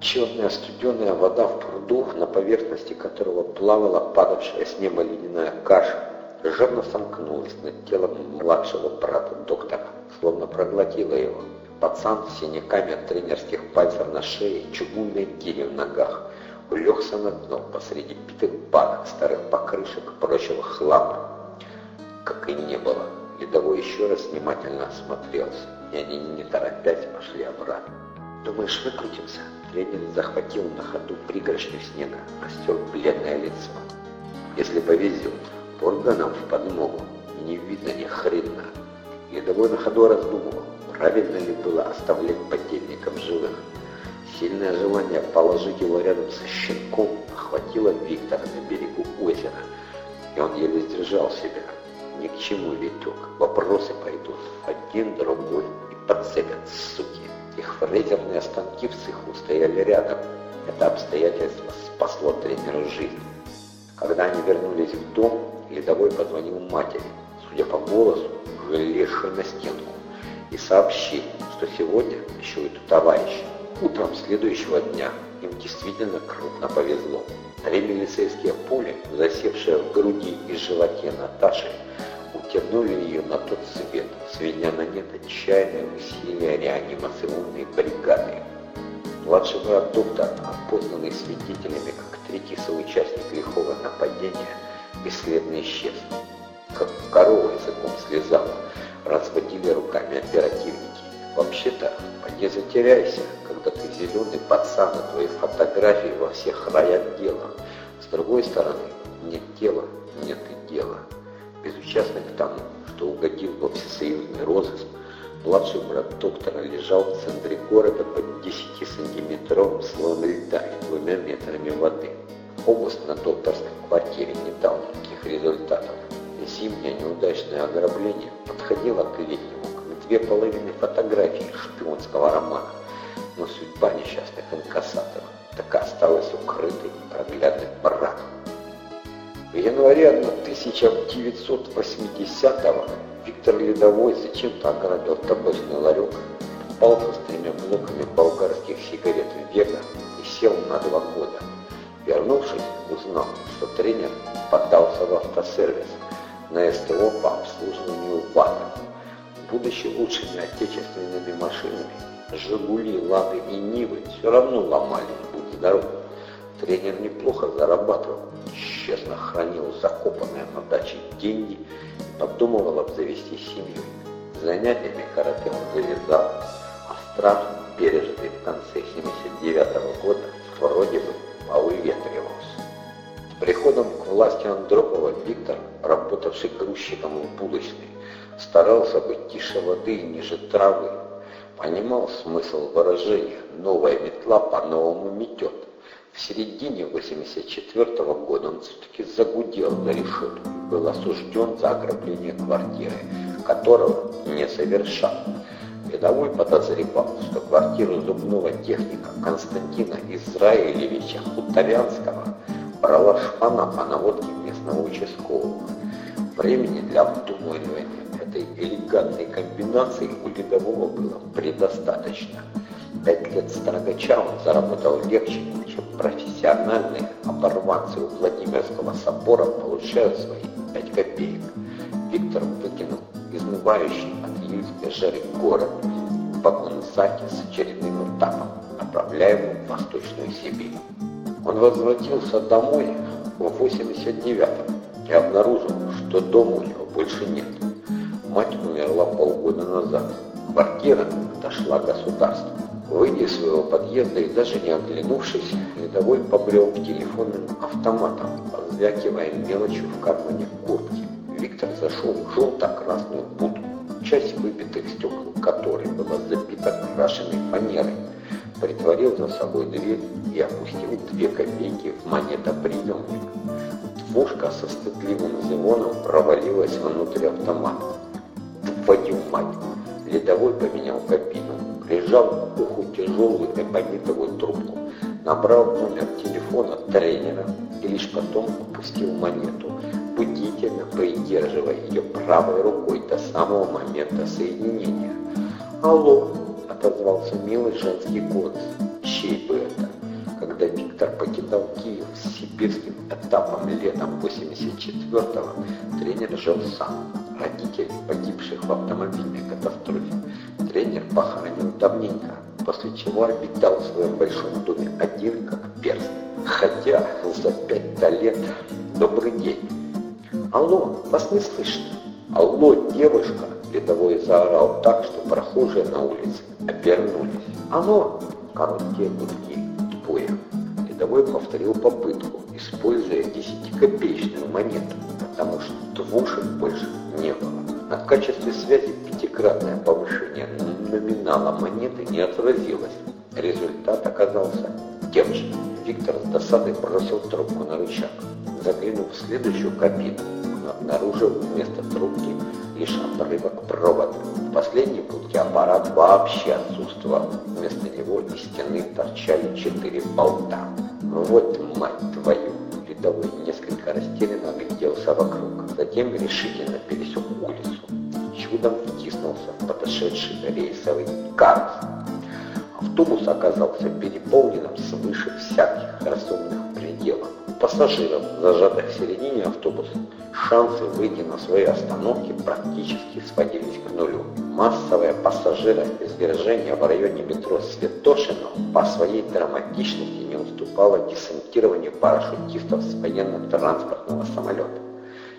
Черная студеная вода в пруду, на поверхности которого плавала падавшая с неба ледяная каша, жадно сомкнулась над телом младшего брата доктора, словно проглотила его. Пацан с синяками от тренерских пальцев на шее, чугунной гири в ногах, улегся на дно посреди битых банок, старых покрышек, прочего хлама. Как и не было, Ледовой еще раз внимательно осмотрелся, и они, не торопясь, пошли обратно. «Думаешь, выкрутимся?» Тренер захватил на ходу пригоршню снега, растер бледное лицо. «Если повезет, органам в подмогу, не видно ни хрена». Ледовой на ходу раздумывал, правильно ли было оставлять подельников живых. Сильное желание положить его рядом со щенком охватило Виктора на берегу озера, и он еле сдержал себя. Ни к чему, Витек, вопросы пойдут, один, другой, и подцепят, суки. Их фрезерные станки в цеху стояли рядом. Это обстоятельство спасло тренеру жизнь. Когда они вернулись в дом, Ледовой позвонил матери, судя по голосу, лезшей на стенку, и сообщил, что сегодня ночует у товарища. Утром следующего дня им действительно крупно повезло. Три милицейские пули, засевшие в груди и животе Наташи, утянули ее на тот свет, сведя на нет отчаянное усилие реанимационной бригады. Младший брат доктор, опознанный свидетелями как третий соучастник лихого нападения, бесследно исчез. Как корова языком слезала, разводили руками оперативники. Вообще-то, поди затеряйся, когда ты зеленый пацан, на твоей фотографии во всех райотделах. С другой стороны, нет тела, нет и дела. Безучастный к тому, что угодил во всесоюзный розыск, младший брат доктора лежал в центре города под 10-сантиметровым слоем льда и двумя метрами воды. Обыск на докторской квартире не дал никаких результатов. Зимнее неудачное ограбление подходило к летнему, как две половины фотографии шпионского романа. Но судьба несчастных инкассаторов так и осталась укрытой проглядным браком. В январе 1980-го Виктор Ледовой зачем-то ограбил табачный ларек, попался с тремя блоками болгарских сигарет в Вега и сел на два года. Вернувшись, узнал, что тренер поддался в автосервис на СТО по обслуживанию ВАДа. Будучи лучшими отечественными машинами, «Жигули», «Лады» и «Нивы» все равно ломались, будь здоров. Тренер неплохо зарабатывал, честно хранил закопанные на даче деньги и подумывал обзавестись семьей. Занятиями карате он завязал, а страх, пережитый в конце 79 -го года, вроде бы повыветривался. С приходом к власти Андропова Виктор, работавший грузчиком в булочной, старался быть тише воды и ниже травы, понимал смысл выражения «новая метла по-новому метет». В середине 84 -го года он все-таки загудел за решетку и был осужден за ограбление квартиры, которого не совершал. Рядовой подозревал, что квартиру зубного техника Константина Израилевича Хуторянского брала шпана по наводке местного участкового. Времени для обдумывания этой элегантной комбинации у Ледового было предостаточно. Пять лет строгача он заработал легче, профессиональные оборванцы у Владимирского собора получают свои пять копеек. Виктор выкинул изнывающий от июльской жары город в вагон-заке с очередным этапом, направляемым в Восточную Сибирь. Он возвратился домой в 89-м и обнаружил, что дома у него больше нет. Мать умерла полгода назад. Квартира отошла государству. Выйдя из своего подъезда и даже не оглянувшись, рядовой побрел к телефонным автоматам, позвякивая мелочью в кармане куртки. Виктор зашел в желто-красную будку, часть выбитых стекол которой была забита крашеной фанерой, притворил за собой дверь и опустил две копейки в монетоприемник. Двушка со стыдливым звоном провалилась внутрь автомата твою мать!» Ледовой поменял кабину, прижал к уху тяжелую эбонитовую трубку, набрал номер телефона тренера и лишь потом опустил монету, будительно придерживая ее правой рукой до самого момента соединения. «Алло!» — отозвался милый женский голос. «Чей бы это?» сибирским этапом летом 84-го тренер жил сам. Родители, погибших в автомобильной катастрофе, тренер похоронил давненько, после чего обитал в своем большом доме один как перст. Хотя за пять-то лет добрый день. Алло, вас не слышно? Алло, девушка! Рядовой заорал так, что прохожие на улице обернулись. Алло! Короткие гудки, тупое. Рядовой повторил попытку, используя десятикопеечную монету, потому что двушек больше не было. На качестве связи пятикратное повышение номинала монеты не отразилось. Результат оказался тем же. Виктор с досадой бросил трубку на рычаг. Заглянув в следующую кабину, он обнаружил вместо трубки лишь обрывок провода. В последней будке аппарат вообще отсутствовал. Вместо него из стены торчали четыре болта. Вот мать твою! Рядовой несколько растерянно огляделся вокруг. Затем решительно пересек улицу. Чудом втиснулся в подошедший рейсовый карс. Автобус оказался переполненным свыше всяких разумных пределов. Пассажиров, зажатых в середине автобуса, шансы выйти на свои остановки практически сводились к нулю. Массовое пассажироизвержение в районе метро Святошино по своей драматичности не уступало десантированию парашютистов с военно-транспортного самолета.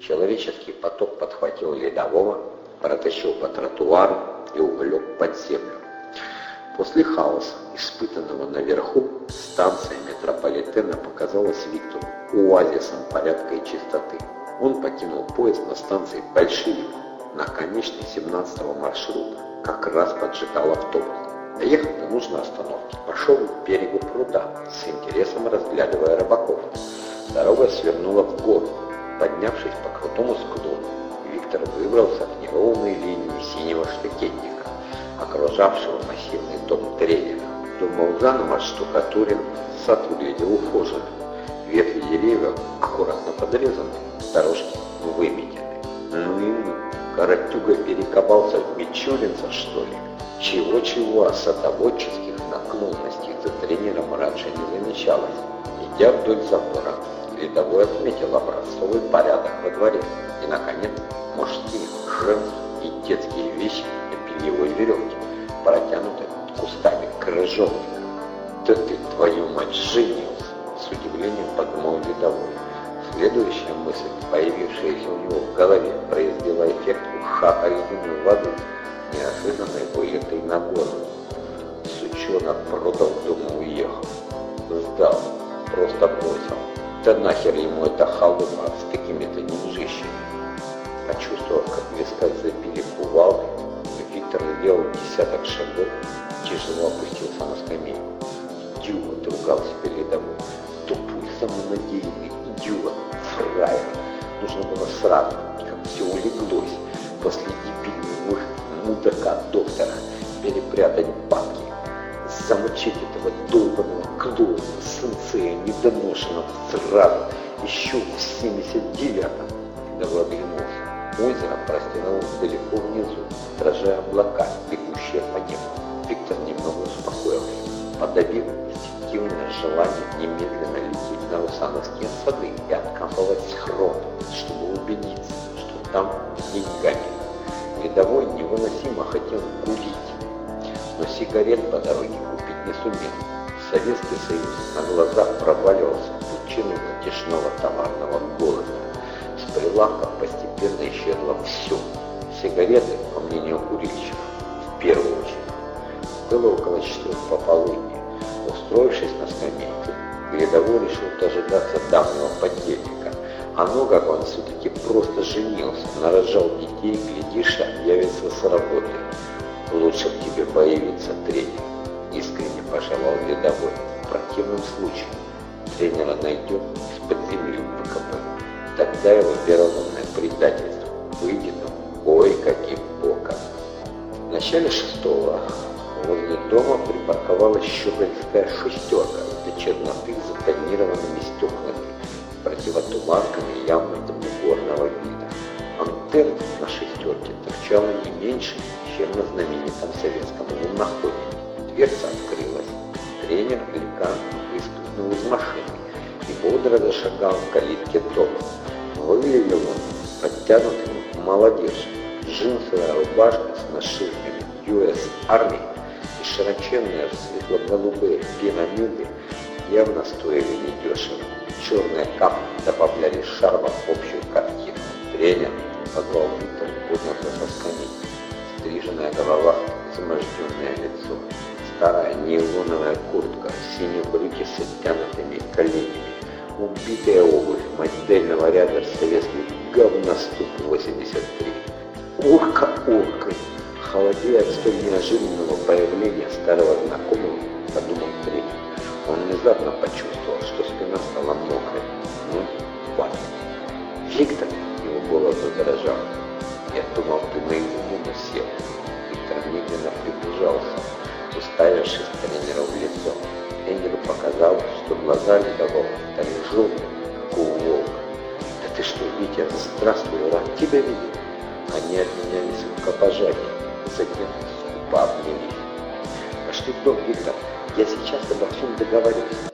Человеческий поток подхватил ледового, протащил по тротуару и увлек под землю. После хаоса, испытанного наверху, станция метрополитена показалась Виктору оазисом порядка и чистоты. Он покинул поезд на станции Большевик на конечной 17-го маршрута. Как раз поджидал автобус. Доехать до нужной остановки. Пошел к берегу пруда, с интересом разглядывая рыбаков. Дорога свернула в гору. Поднявшись по крутому склону, Виктор выбрался к неровной линии синего штакетника окружавшего массивный дом тренера. Дом был заново штукатурен, сад выглядел ухоженным. Ветви деревьев аккуратно подрезаны, дорожки выметены. Ну и ну, Каратюга перекопался в Мичуринца, что ли? Чего-чего, а садоводческих наклонностей за тренером раньше не замечалось. Идя вдоль забора, рядовой отметил образцовый порядок во дворе. И, наконец, мужские, женские и детские вещи его веревки, протянутой кустами крыжовника. «Да ты, твою мать, женился!» С удивлением подумал рядовой. Следующая мысль, появившаяся у него в голове, произвела эффект ушата ледяной воды, неожиданно вылитой на голову. Сучонок продал дому уехал. Сдал, просто бросил. Да нахер ему это халуха с какими-то деньжищами. Почувствовав, как в висках забили кувалды, Виктор сделал десяток шагов, тяжело опустился на скамейку. Идиот, ругал себя рядовой. Тупой, самонадеянный идиот, фраер. Нужно было сразу, как все улеглось, после дебильного мудака доктора, перепрятать бабки, замочить этого сенсея сразу, еще в 79-м, когда оглянулся. Озеро простиралось далеко внизу, отражая облака, бегущие по небу. Виктор немного успокоился, подавив инстинктивное желание немедленно лететь на Русановские сады и откапывать схрон, чтобы убедиться, что там деньгами. Рядовой невыносимо хотел курить, но сигарет по дороге купить не сумел. Советский Союз на глазах проваливался причину затяжного товарного голода прилавках постепенно исчезло все. Сигареты, по мнению курильщиков, в первую очередь. Было около четырех пополудни. Устроившись на скамейке, Грядовой решил дожидаться давнего подельника. А ну как он все-таки просто женился, нарожал детей, глядишь, объявится с работы. Лучше бы тебе появиться тренер, искренне пожелал Грядовой. В противном случае тренера найдет, из-под земли выкопает. Тогда его вероломное предательство выйдет ой каким боком. В начале шестого возле дома припарковалась щегольская шестерка до черноты с затонированными стеклами, противотуманками явно двугорного вида. Антенн на шестерке торчала не меньше, чем на знаменитом советском луноходе. Дверца открылась. Тренер великан выскользнул из машины и бодро зашагал к калитке дома. Выглядел он подтянутым, молодежь. Джинсовая рубашка с нашивками US Army и широченные светло-голубые пирамиды явно стоили недешево. Черные капли добавляли шарма в общую картину. Тренер позвал Виктор поднялся со скамьи. Стриженная голова, изможденное лицо, старая нейлоновая куртка, синие брюки с оттянутыми коленями, убитая обувь модельного ряда советский говноступ 83. Урка уркой, холодея от столь неожиданного появления старого знакомого, подумал тренер. Он внезапно почувствовал, что спина стала мокрой. Ну, хватит. Виктор, его голос задрожал. Я думал, ты на измену сел. Виктор медленно приближался, уставившись тренеру в лицо. Тренеру показалось, что глаза рядового стали желтыми, как у волка. Да ты что, Витя, здравствуй, рад тебя видеть. Они обменялись рукопожатием, затем скупо обнялись. Пошли в дом, Виктор, я сейчас обо всем договорюсь.